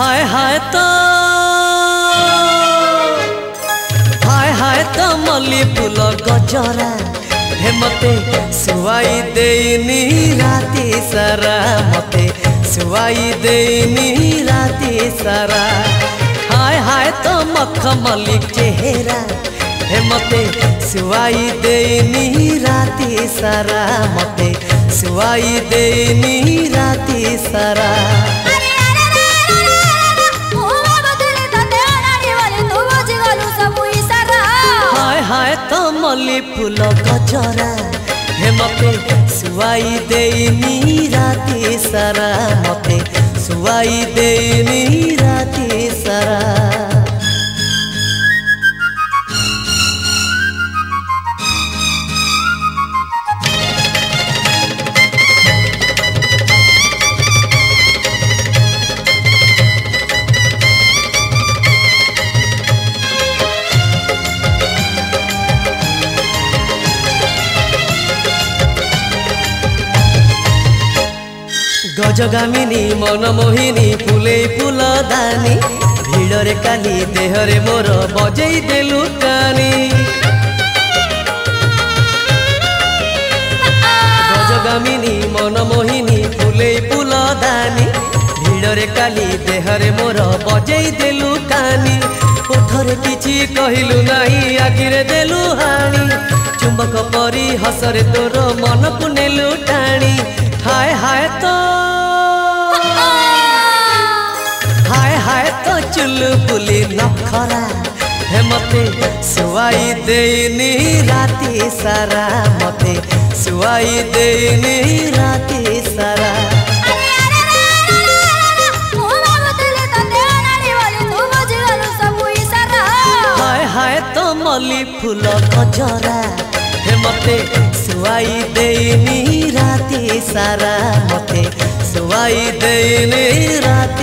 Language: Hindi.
हाय हाय तो हाय हाय तो मल्ली फूल गजरा। हे मते सुवाई देनी राति सारा। मते सुवाई देनी राति सारा। हाय हाय तो मखमली चेहरा। हे मते सुवाई देनी राति सारा। मते सुवाई देनी राति सारा। कमली फूल गजरा। हे मते सुवाई देनी राति सारा। मते सुवाई देनी राति सारा। গজগামিনী, মনমোহিনী, ফুলে ফুলদানি, ভিড়রে কালি দেহরে মোর বজেই দেলু কানি গজগামিনী, মনমোহিনী, ফুলে ফুলদানি, ভিড়রে কালি দেহরে মোর বজেই দেলু কানি ওঠরে কিছি কহিলু নাই আগিরে দেলু হানি। চুম্বক পরি, হসরে তোর মনকু तो चुलबुली नखरा। हे मते सुवाई देनी राती सारा। मते सुवाई देनी राती सारा। तो मली फूल कजरा हे मते सुवाई देनी राती सारा। मते सुवाई देनी राती